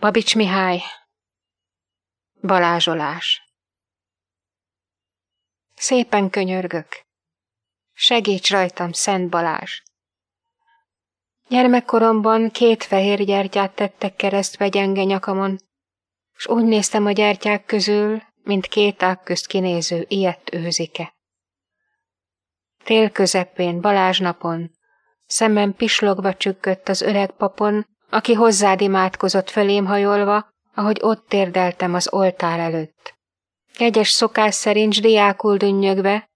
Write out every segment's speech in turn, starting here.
Babics Mihály Balázsolás Szépen könyörgök. Segíts rajtam, Szent Balázs! Gyermekkoromban két fehér gyertyát tettek keresztbe gyenge nyakamon, s úgy néztem a gyertyák közül, mint két ág közt kinéző ilyet őzike. Tél közepén, Balázs napon, szemem pislogva csükkött az öreg papon, aki hozzád imádkozott fölém hajolva, ahogy ott térdeltem az oltár előtt. Kegyes szokás szerint diákul dünnyögve,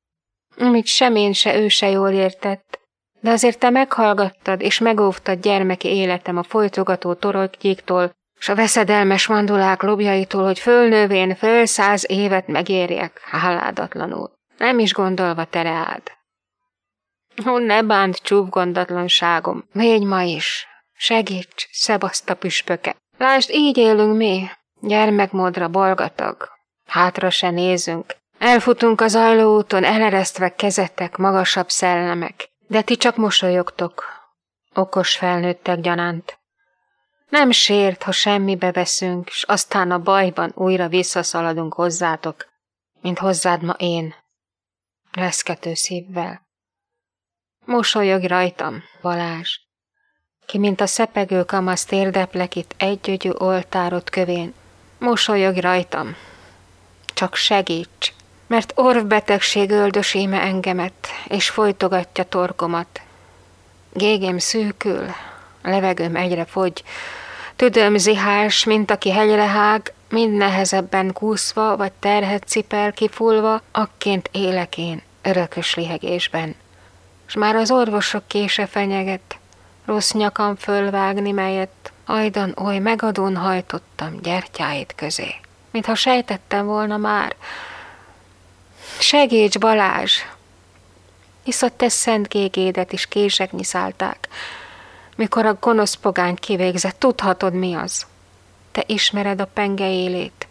amit sem én, se ő se jól értett, de azért te meghallgattad és megóvtad gyermeki életem a folytogató torokgyéktól, s a veszedelmes mandulák lobjaitól, hogy fölnövén föl száz évet megérjek, háládatlanul, nem is gondolva te reád. Ó, ne bánt csúf gondatlanságom, légy ma is, segíts, szebaszta püspöke. Lásd, így élünk mi, gyermekmódra bolgatag, hátra se nézünk, elfutunk az úton, eleresztve kezetek, magasabb szellemek, de ti csak mosolyogtok, okos felnőttek gyanánt. Nem sért, ha semmibe veszünk, s aztán a bajban újra visszaszaladunk hozzátok, mint hozzád ma én, reszkető szívvel. Mosolyog rajtam, Balázs, ki mint a szepegő kamasz térdeplek itt egyögyű oltárot kövén. Mosolyog rajtam, csak segíts, mert orvbetegség öldös íme engemet, és folytogatja torkomat. Gégém szűkül, levegőm egyre fogy, tüdőm zihás, mint aki hegyre mind nehezebben kúszva, vagy terhet cipel kifulva, akként élek én, örökös lihegésben. S már az orvosok kése fenyeget, rossz nyakam fölvágni, melyet ajdan oly megadón hajtottam gyertyáit közé, mintha sejtettem volna már, Segíts, Balázs! Hisz a te szent gégédet is kések nyiszálták. Mikor a gonosz pogány kivégzett, tudhatod mi az. Te ismered a penge élét,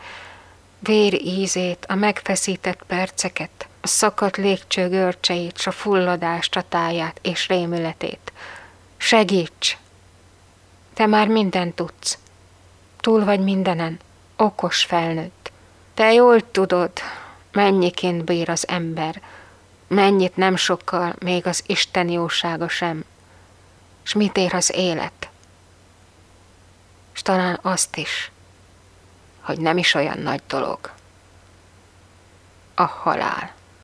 vér ízét, a megfeszített perceket, a szakadt légcső görcseit, a fulladás csatáját és rémületét. Segíts! Te már mindent tudsz. Túl vagy mindenen, okos felnőtt. Te jól tudod, mennyiként bír az ember, mennyit nem sokkal, még az Isten jósága sem, és mit ér az élet. És talán azt is, hogy nem is olyan nagy dolog. A halál.